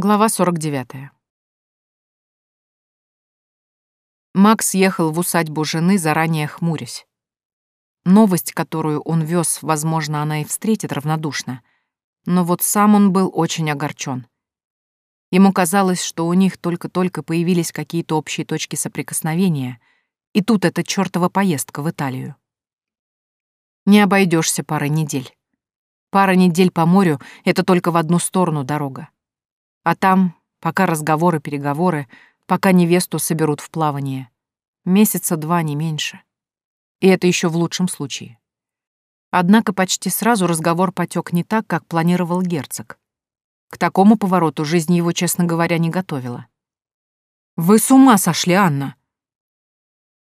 Глава 49. Макс ехал в усадьбу жены, заранее хмурясь. Новость, которую он вез, возможно, она и встретит равнодушно, но вот сам он был очень огорчен. Ему казалось, что у них только-только появились какие-то общие точки соприкосновения, и тут эта чёртова поездка в Италию. Не обойдешься парой недель. Пара недель по морю — это только в одну сторону дорога. А там, пока разговоры-переговоры, пока невесту соберут в плавание. Месяца два, не меньше. И это еще в лучшем случае. Однако почти сразу разговор потек не так, как планировал герцог. К такому повороту жизнь его, честно говоря, не готовила. «Вы с ума сошли, Анна!»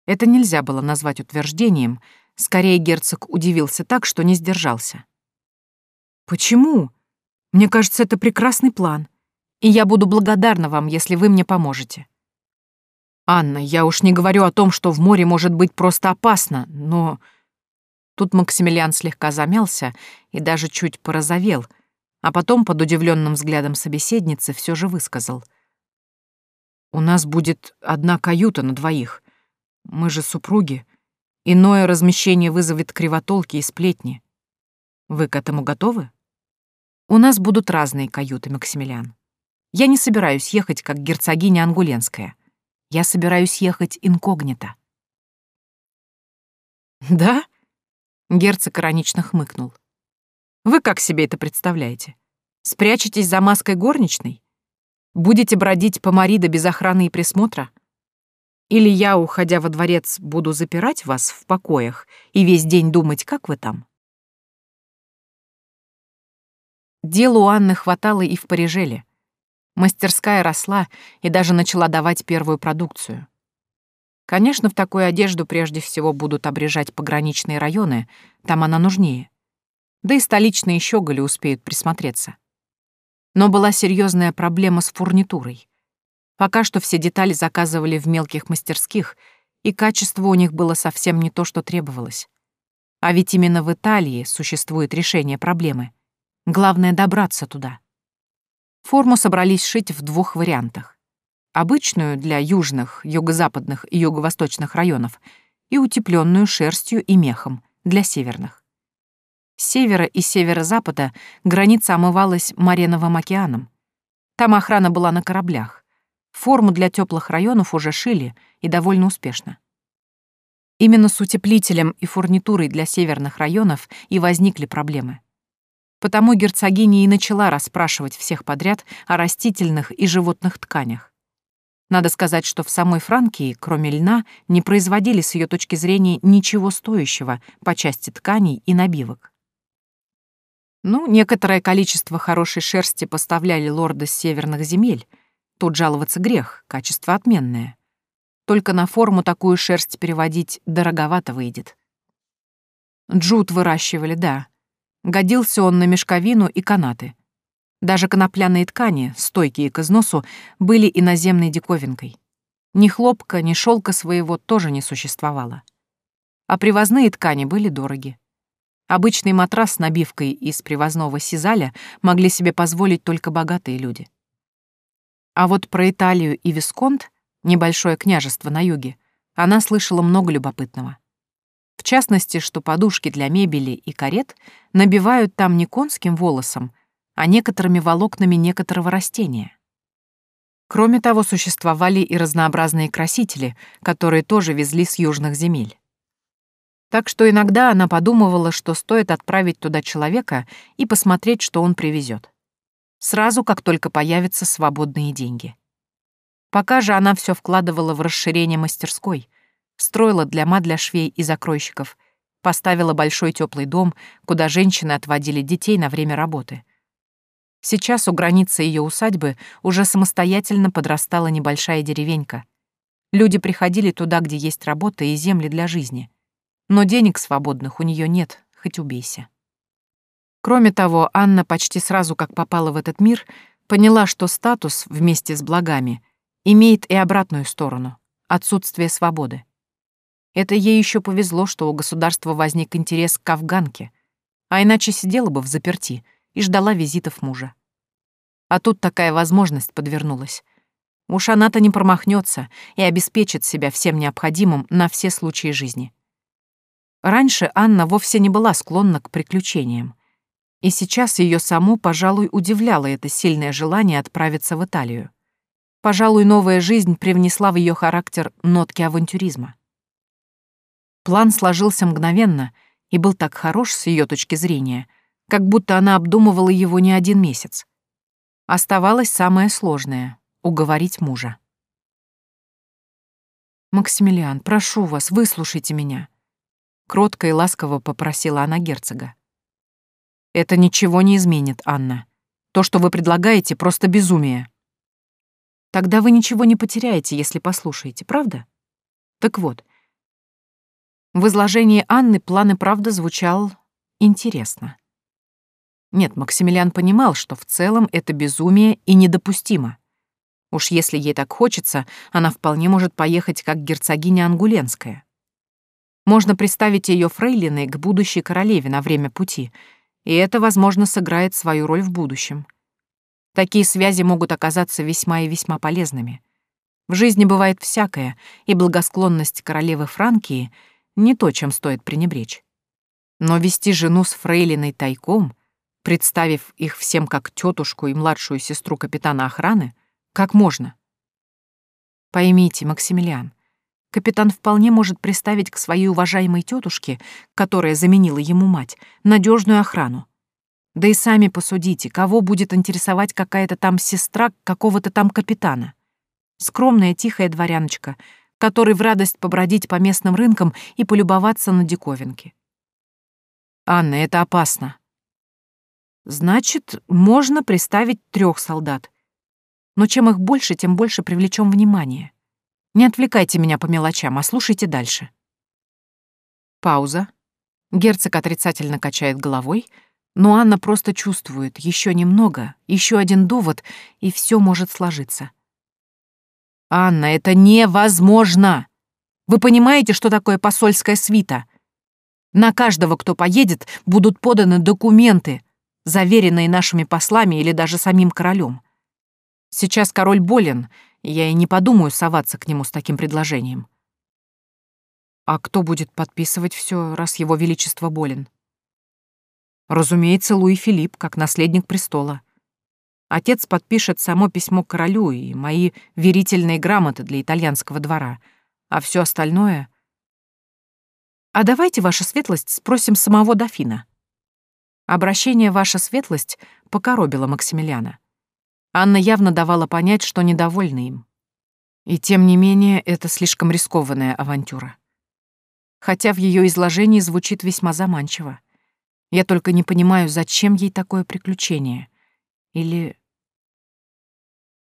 Это нельзя было назвать утверждением, скорее герцог удивился так, что не сдержался. «Почему? Мне кажется, это прекрасный план и я буду благодарна вам, если вы мне поможете. Анна, я уж не говорю о том, что в море может быть просто опасно, но... Тут Максимилиан слегка замялся и даже чуть порозовел, а потом под удивленным взглядом собеседницы все же высказал. «У нас будет одна каюта на двоих. Мы же супруги. Иное размещение вызовет кривотолки и сплетни. Вы к этому готовы? У нас будут разные каюты, Максимилиан. Я не собираюсь ехать, как герцогиня Ангуленская. Я собираюсь ехать инкогнито. «Да?» — герцог иронично хмыкнул. «Вы как себе это представляете? Спрячетесь за маской горничной? Будете бродить по Марида без охраны и присмотра? Или я, уходя во дворец, буду запирать вас в покоях и весь день думать, как вы там?» Делу у Анны хватало и в Парижеле — Мастерская росла и даже начала давать первую продукцию. Конечно, в такую одежду прежде всего будут обрежать пограничные районы, там она нужнее. Да и столичные щеголи успеют присмотреться. Но была серьезная проблема с фурнитурой. Пока что все детали заказывали в мелких мастерских, и качество у них было совсем не то, что требовалось. А ведь именно в Италии существует решение проблемы. Главное — добраться туда. Форму собрались шить в двух вариантах. Обычную для южных, юго-западных и юго-восточных районов и утепленную шерстью и мехом для северных. С севера и северо-запада граница омывалась Мареновым океаном. Там охрана была на кораблях. Форму для теплых районов уже шили и довольно успешно. Именно с утеплителем и фурнитурой для северных районов и возникли проблемы. Потому герцогиня и начала расспрашивать всех подряд о растительных и животных тканях. Надо сказать, что в самой Франкии, кроме льна, не производили с ее точки зрения ничего стоящего по части тканей и набивок. Ну, некоторое количество хорошей шерсти поставляли лорды с северных земель. Тут жаловаться грех, качество отменное. Только на форму такую шерсть переводить дороговато выйдет. Джут выращивали, да, Годился он на мешковину и канаты. Даже конопляные ткани, стойкие к износу, были иноземной диковинкой. Ни хлопка, ни шелка своего тоже не существовало. А привозные ткани были дороги. Обычный матрас с набивкой из привозного сизаля могли себе позволить только богатые люди. А вот про Италию и Висконт, небольшое княжество на юге, она слышала много любопытного. В частности, что подушки для мебели и карет набивают там не конским волосом, а некоторыми волокнами некоторого растения. Кроме того, существовали и разнообразные красители, которые тоже везли с южных земель. Так что иногда она подумывала, что стоит отправить туда человека и посмотреть, что он привезет. Сразу, как только появятся свободные деньги. Пока же она все вкладывала в расширение мастерской, Строила для ма для швей и закройщиков. Поставила большой теплый дом, куда женщины отводили детей на время работы. Сейчас у границы ее усадьбы уже самостоятельно подрастала небольшая деревенька. Люди приходили туда, где есть работа и земли для жизни. Но денег свободных у нее нет, хоть убейся. Кроме того, Анна почти сразу, как попала в этот мир, поняла, что статус вместе с благами имеет и обратную сторону — отсутствие свободы. Это ей еще повезло, что у государства возник интерес к афганке, а иначе сидела бы в заперти и ждала визитов мужа. А тут такая возможность подвернулась. Уж она-то не промахнется и обеспечит себя всем необходимым на все случаи жизни. Раньше Анна вовсе не была склонна к приключениям. И сейчас ее саму, пожалуй, удивляло это сильное желание отправиться в Италию. Пожалуй, новая жизнь привнесла в ее характер нотки авантюризма. План сложился мгновенно и был так хорош с ее точки зрения, как будто она обдумывала его не один месяц. Оставалось самое сложное — уговорить мужа. «Максимилиан, прошу вас, выслушайте меня», — кротко и ласково попросила она герцога. «Это ничего не изменит, Анна. То, что вы предлагаете, просто безумие». Тогда вы ничего не потеряете, если послушаете, правда? Так вот, в изложении Анны план и правда звучал интересно. Нет, Максимилиан понимал, что в целом это безумие и недопустимо. Уж если ей так хочется, она вполне может поехать как герцогиня Ангуленская. Можно представить ее фрейлиной к будущей королеве на время пути, и это, возможно, сыграет свою роль в будущем. Такие связи могут оказаться весьма и весьма полезными. В жизни бывает всякое, и благосклонность королевы Франкии — не то, чем стоит пренебречь. Но вести жену с фрейлиной тайком, представив их всем как тетушку и младшую сестру капитана охраны, как можно? Поймите, Максимилиан, капитан вполне может приставить к своей уважаемой тетушке, которая заменила ему мать, надежную охрану, да и сами посудите, кого будет интересовать какая-то там сестра какого-то там капитана. Скромная тихая дворяночка, которой в радость побродить по местным рынкам и полюбоваться на диковинки. Анна, это опасно. Значит, можно приставить трех солдат. Но чем их больше, тем больше привлечем внимание. Не отвлекайте меня по мелочам, а слушайте дальше. Пауза. Герцог отрицательно качает головой — но Анна просто чувствует, еще немного, еще один довод, и все может сложиться. «Анна, это невозможно! Вы понимаете, что такое посольская свита? На каждого, кто поедет, будут поданы документы, заверенные нашими послами или даже самим королем. Сейчас король болен, я и не подумаю соваться к нему с таким предложением. А кто будет подписывать все, раз его величество болен? Разумеется, Луи Филипп, как наследник престола. Отец подпишет само письмо королю и мои верительные грамоты для итальянского двора, а все остальное... А давайте, ваша светлость, спросим самого дофина. Обращение «Ваша светлость» покоробило Максимилиана. Анна явно давала понять, что недовольна им. И тем не менее, это слишком рискованная авантюра. Хотя в ее изложении звучит весьма заманчиво. Я только не понимаю, зачем ей такое приключение. Или...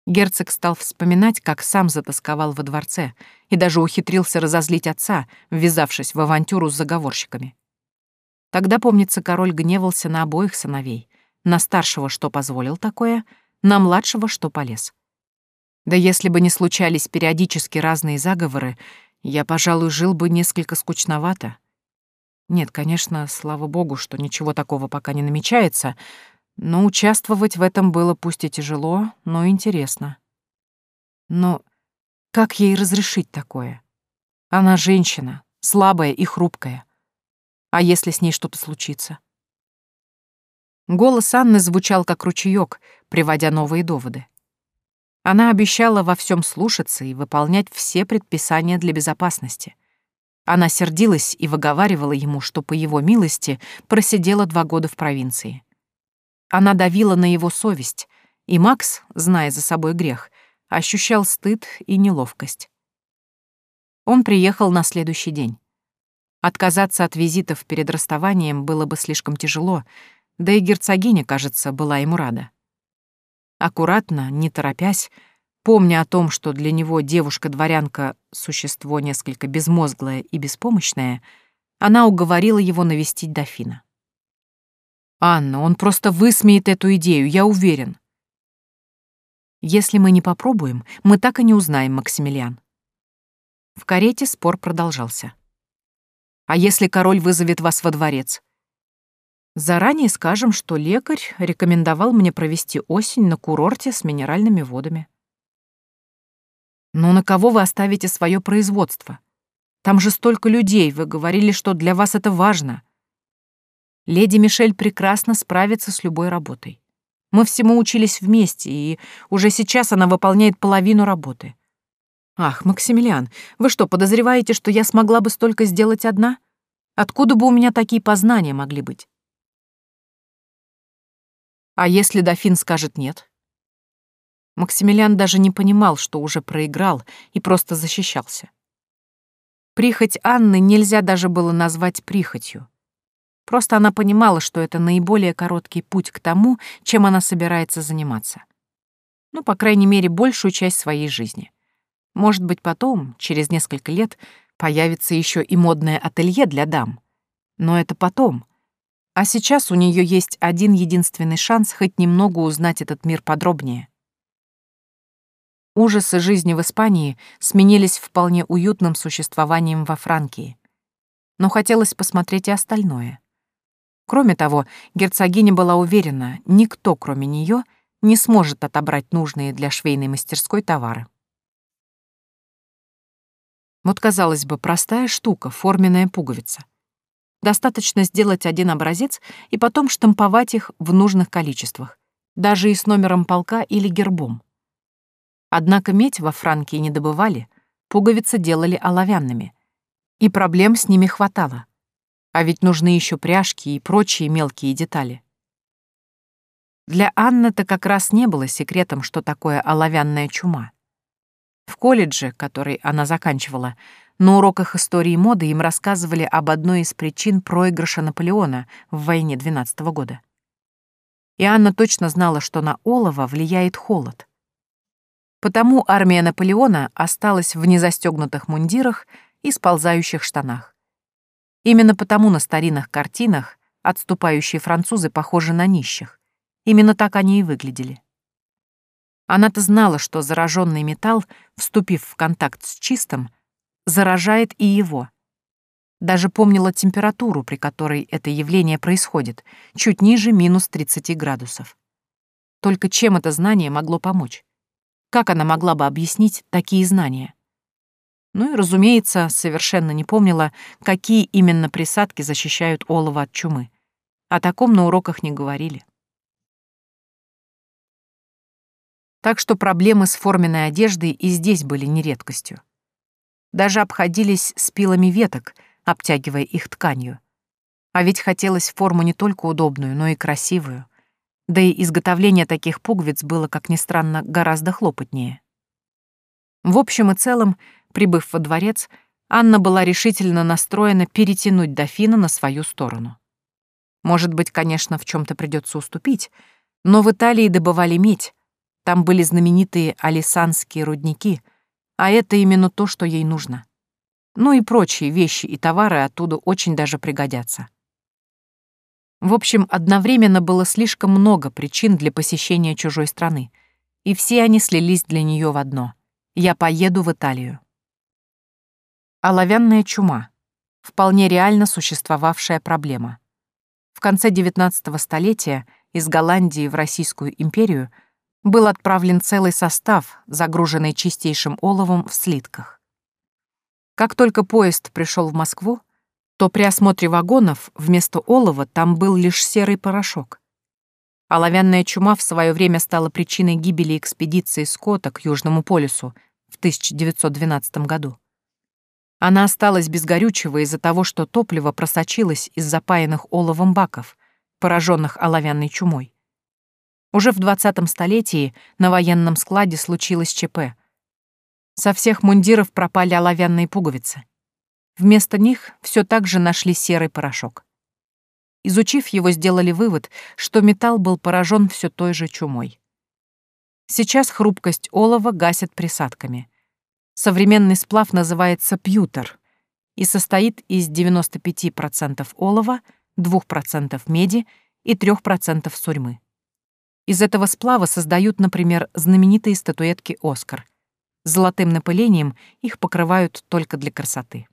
Герцог стал вспоминать, как сам затасковал во дворце и даже ухитрился разозлить отца, ввязавшись в авантюру с заговорщиками. Тогда, помнится, король гневался на обоих сыновей, на старшего, что позволил такое, на младшего, что полез. Да если бы не случались периодически разные заговоры, я, пожалуй, жил бы несколько скучновато, нет, конечно, слава богу, что ничего такого пока не намечается, но участвовать в этом было пусть и тяжело, но интересно. Но как ей разрешить такое? Она женщина, слабая и хрупкая. А если с ней что-то случится? Голос Анны звучал как ручеёк, приводя новые доводы. Она обещала во всем слушаться и выполнять все предписания для безопасности — она сердилась и выговаривала ему, что по его милости просидела два года в провинции. Она давила на его совесть, и Макс, зная за собой грех, ощущал стыд и неловкость. Он приехал на следующий день. Отказаться от визитов перед расставанием было бы слишком тяжело, да и герцогиня, кажется, была ему рада. Аккуратно, не торопясь, Помня о том, что для него девушка-дворянка — существо несколько безмозглое и беспомощное, она уговорила его навестить дофина. «Анна, он просто высмеет эту идею, я уверен». «Если мы не попробуем, мы так и не узнаем, Максимилиан». В карете спор продолжался. «А если король вызовет вас во дворец?» Заранее скажем, что лекарь рекомендовал мне провести осень на курорте с минеральными водами. Но на кого вы оставите свое производство? Там же столько людей, вы говорили, что для вас это важно. Леди Мишель прекрасно справится с любой работой. Мы всему учились вместе, и уже сейчас она выполняет половину работы. Ах, Максимилиан, вы что, подозреваете, что я смогла бы столько сделать одна? Откуда бы у меня такие познания могли быть? А если дофин скажет «нет»? Максимилиан даже не понимал, что уже проиграл, и просто защищался. Прихоть Анны нельзя даже было назвать прихотью. Просто она понимала, что это наиболее короткий путь к тому, чем она собирается заниматься. Ну, по крайней мере, большую часть своей жизни. Может быть, потом, через несколько лет, появится еще и модное ателье для дам. Но это потом — а сейчас у нее есть один единственный шанс хоть немного узнать этот мир подробнее. Ужасы жизни в Испании сменились вполне уютным существованием во Франкии. Но хотелось посмотреть и остальное. Кроме того, герцогиня была уверена, никто, кроме нее, не сможет отобрать нужные для швейной мастерской товары. Вот, казалось бы, простая штука, форменная пуговица — Достаточно сделать один образец и потом штамповать их в нужных количествах, даже и с номером полка или гербом. Однако медь во Франкии не добывали, пуговицы делали оловянными. И проблем с ними хватало. А ведь нужны еще пряжки и прочие мелкие детали. Для Анны-то как раз не было секретом, что такое оловянная чума. В колледже, который она заканчивала, на уроках истории моды им рассказывали об одной из причин проигрыша Наполеона в войне 12 -го года. И Анна точно знала, что на олово влияет холод. Потому армия Наполеона осталась в незастегнутых мундирах и сползающих штанах. Именно потому на старинных картинах отступающие французы похожи на нищих. Именно так они и выглядели. Она-то знала, что зараженный металл, вступив в контакт с чистым, заражает и его. Даже помнила температуру, при которой это явление происходит, чуть ниже минус 30 градусов. Только чем это знание могло помочь? Как она могла бы объяснить такие знания? Ну и, разумеется, совершенно не помнила, какие именно присадки защищают олово от чумы. О таком на уроках не говорили. Так что проблемы с форменной одеждой и здесь были не редкостью даже обходились спилами веток, обтягивая их тканью. А ведь хотелось форму не только удобную, но и красивую. Да и изготовление таких пуговиц было, как ни странно, гораздо хлопотнее. В общем и целом, прибыв во дворец, Анна была решительно настроена перетянуть дофина на свою сторону. Может быть, конечно, в чем то придется уступить, но в Италии добывали медь, там были знаменитые алисанские рудники — а это именно то, что ей нужно. Ну и прочие вещи и товары оттуда очень даже пригодятся. В общем, одновременно было слишком много причин для посещения чужой страны, и все они слились для нее в одно — я поеду в Италию. Оловянная чума — вполне реально существовавшая проблема. В конце XIX столетия из Голландии в Российскую империю — был отправлен целый состав, загруженный чистейшим оловом в слитках. Как только поезд пришел в Москву, то при осмотре вагонов вместо олова там был лишь серый порошок. Оловянная чума в свое время стала причиной гибели экспедиции Скотта к Южному полюсу в 1912 году. Она осталась без горючего из-за того, что топливо просочилось из запаянных оловом баков, пораженных оловянной чумой. Уже в 20 столетии на военном складе случилось ЧП. Со всех мундиров пропали оловянные пуговицы. Вместо них все так же нашли серый порошок. Изучив его, сделали вывод, что металл был поражен все той же чумой. Сейчас хрупкость олова гасят присадками. Современный сплав называется пьютер и состоит из 95% олова, 2% меди и 3% сурьмы. Из этого сплава создают, например, знаменитые статуэтки «Оскар». Золотым напылением их покрывают только для красоты.